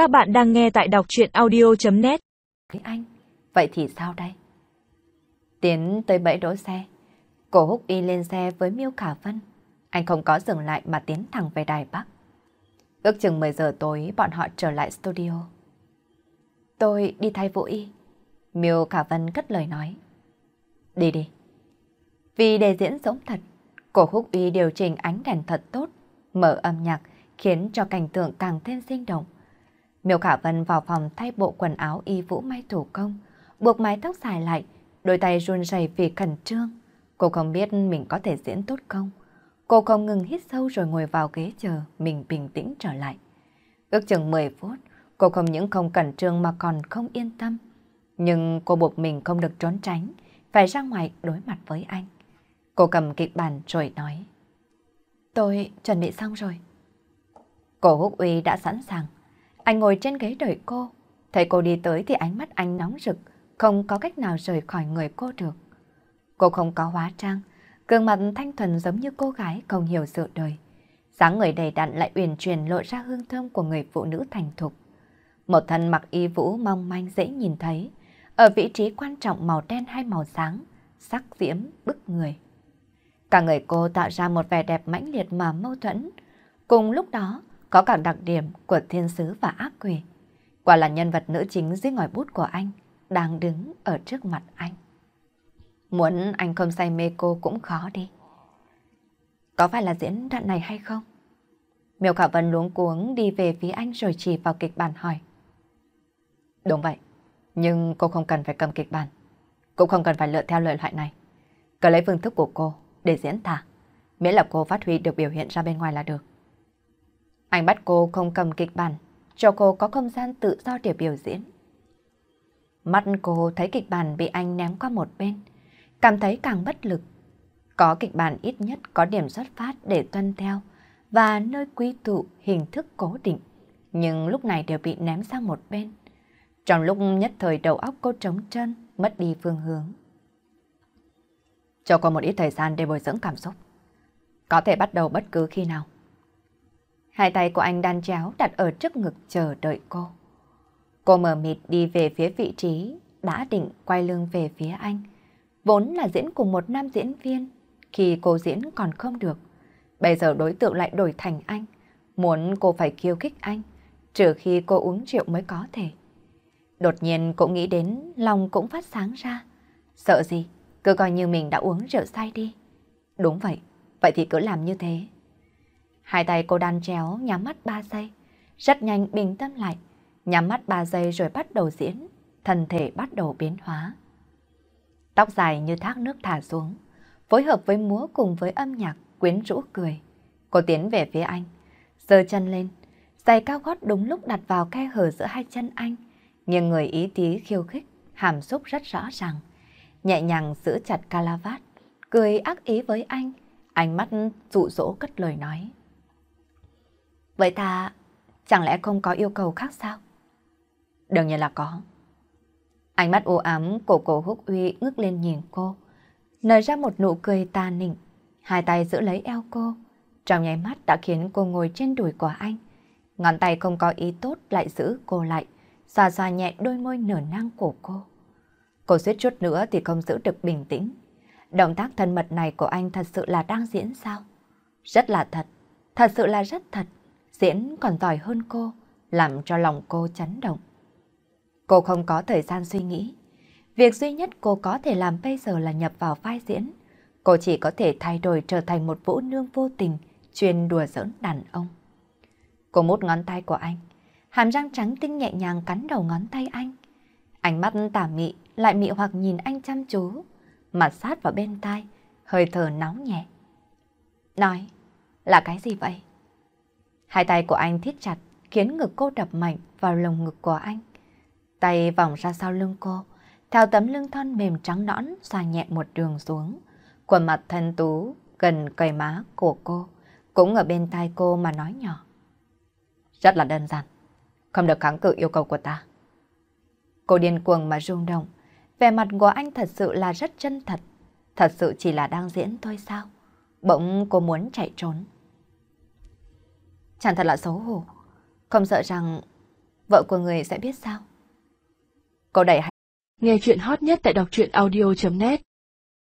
Các bạn đang nghe tại đọc chuyện audio.net Anh, vậy thì sao đây? Tiến tới bẫy đỗ xe. Cổ húc y lên xe với Miêu Khả Vân. Anh không có dừng lại mà tiến thẳng về Đài Bắc. Ước chừng 10 giờ tối bọn họ trở lại studio. Tôi đi thay vũ y. Miêu Khả Vân cất lời nói. Đi đi. Vì để diễn giống thật, cổ húc y điều chỉnh ánh đèn thật tốt, mở âm nhạc khiến cho cảnh tượng càng thêm sinh động. Miêu Khả Vân vào phòng thay bộ quần áo y vũ may thủ công, buộc mái tóc dài lại, đôi tay run rẩy vì khẩn trương. Cô không biết mình có thể diễn tốt không. Cô không ngừng hít sâu rồi ngồi vào ghế chờ mình bình tĩnh trở lại. Ước chừng 10 phút, cô không những không cẩn trương mà còn không yên tâm. Nhưng cô buộc mình không được trốn tránh, phải ra ngoài đối mặt với anh. Cô cầm kịch bản rồi nói. Tôi chuẩn bị xong rồi. Cổ húc uy đã sẵn sàng. Anh ngồi trên ghế đợi cô. Thấy cô đi tới thì ánh mắt anh nóng rực, không có cách nào rời khỏi người cô được. Cô không có hóa trang, gương mặt thanh thuần giống như cô gái không hiểu sự đời. Sáng người đầy đặn lại uyển chuyển lộ ra hương thơm của người phụ nữ thành thục. Một thân mặc y vũ mong manh dễ nhìn thấy, ở vị trí quan trọng màu đen hay màu sáng, sắc diễm, bức người. Cả người cô tạo ra một vẻ đẹp mãnh liệt mà mâu thuẫn. Cùng lúc đó, có cả đặc điểm của thiên sứ và ác quỷ. Quả là nhân vật nữ chính dưới ngòi bút của anh, đang đứng ở trước mặt anh. Muốn anh không say mê cô cũng khó đi. Có phải là diễn đoạn này hay không? Miêu Khả Vân luống cuống đi về phía anh rồi chỉ vào kịch bản hỏi. Đúng vậy, nhưng cô không cần phải cầm kịch bản. Cũng không cần phải lựa theo lời thoại này. Cứ lấy phương thức của cô để diễn tả. Miễn là cô phát huy được biểu hiện ra bên ngoài là được. Anh bắt cô không cầm kịch bản, cho cô có không gian tự do để biểu diễn. Mắt cô thấy kịch bản bị anh ném qua một bên, cảm thấy càng bất lực. Có kịch bản ít nhất có điểm xuất phát để tuân theo và nơi quy tụ hình thức cố định, nhưng lúc này đều bị ném sang một bên. Trong lúc nhất thời đầu óc cô trống trơn, mất đi phương hướng. Cho cô một ít thời gian để bồi dưỡng cảm xúc. Có thể bắt đầu bất cứ khi nào. Hai tay của anh đan chéo đặt ở trước ngực chờ đợi cô. Cô mờ mịt đi về phía vị trí, đã định quay lưng về phía anh. Vốn là diễn cùng một nam diễn viên, khi cô diễn còn không được. Bây giờ đối tượng lại đổi thành anh, muốn cô phải khiêu khích anh, trừ khi cô uống rượu mới có thể. Đột nhiên cô nghĩ đến lòng cũng phát sáng ra. Sợ gì, cứ coi như mình đã uống rượu say đi. Đúng vậy, vậy thì cứ làm như thế. Hai tay cô đan chéo, nhắm mắt 3 giây. Rất nhanh bình tâm lại, nhắm mắt 3 giây rồi bắt đầu diễn, thân thể bắt đầu biến hóa. Tóc dài như thác nước thả xuống, phối hợp với múa cùng với âm nhạc quyến rũ cười. Cô tiến về phía anh, giơ chân lên, giày cao gót đúng lúc đặt vào khe hở giữa hai chân anh, nhưng người ý tí khiêu khích, hàm xúc rất rõ ràng. Nhẹ nhàng giữ chặt calavat, cười ác ý với anh, ánh mắt dụ dỗ cất lời nói. Vậy ta chẳng lẽ không có yêu cầu khác sao? Đương nhiên là có. Ánh mắt u ám của cổ húc uy ngước lên nhìn cô, nở ra một nụ cười tà nịnh, hai tay giữ lấy eo cô, trong nháy mắt đã khiến cô ngồi trên đùi của anh. Ngón tay không có ý tốt lại giữ cô lại, xoa xoa nhẹ đôi môi nở nang của cô. Cô suýt chút nữa thì không giữ được bình tĩnh. Động tác thân mật này của anh thật sự là đang diễn sao? Rất là thật, thật sự là rất thật diễn còn giỏi hơn cô, làm cho lòng cô chấn động. Cô không có thời gian suy nghĩ. Việc duy nhất cô có thể làm bây giờ là nhập vào vai diễn. Cô chỉ có thể thay đổi trở thành một vũ nương vô tình, chuyên đùa giỡn đàn ông. Cô mút ngón tay của anh, hàm răng trắng tinh nhẹ nhàng cắn đầu ngón tay anh. Ánh mắt tà mị lại mị hoặc nhìn anh chăm chú, mặt sát vào bên tai, hơi thở nóng nhẹ. Nói, là cái gì vậy? Hai tay của anh thiết chặt, khiến ngực cô đập mạnh vào lồng ngực của anh. Tay vòng ra sau lưng cô, theo tấm lưng thon mềm trắng nõn xoa nhẹ một đường xuống. Quần mặt thân tú gần cầy má của cô, cũng ở bên tai cô mà nói nhỏ. Rất là đơn giản, không được kháng cự yêu cầu của ta. Cô điên cuồng mà rung động, vẻ mặt của anh thật sự là rất chân thật, thật sự chỉ là đang diễn thôi sao? Bỗng cô muốn chạy trốn. Chẳng thật là xấu hổ. Không sợ rằng vợ của người sẽ biết sao? Cô đẩy Nghe chuyện hot nhất tại đọc truyện audio.net